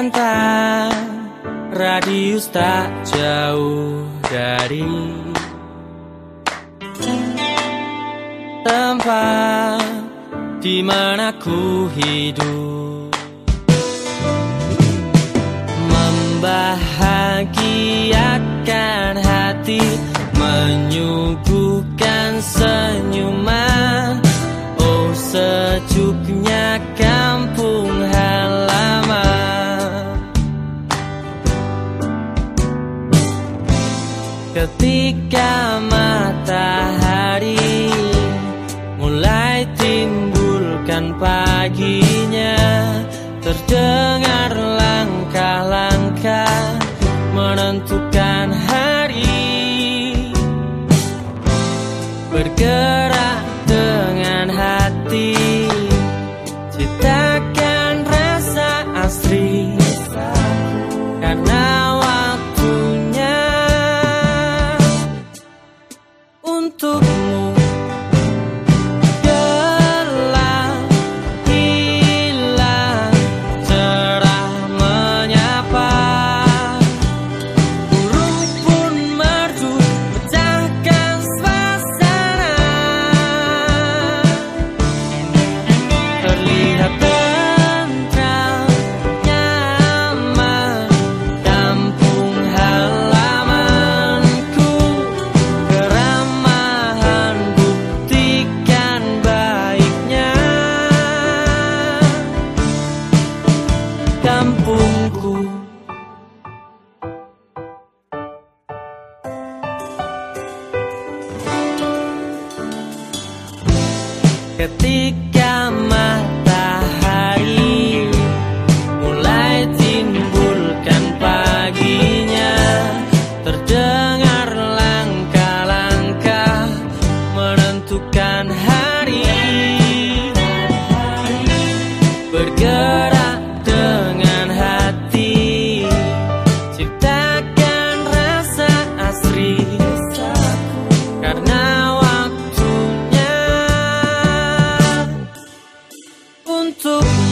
Terlantang Radius tak jauh dari Tempat di mana ku hidup. Membahagiakan Ketika matahari mulai timbulkan paginya Terdengar langkah-langkah menentukan hari. Bergerak dengan hati Ciptakan Kampungku. Ketika matahari mulai timbulkan paginya Terdengar langkah-langkah menentukan hari To.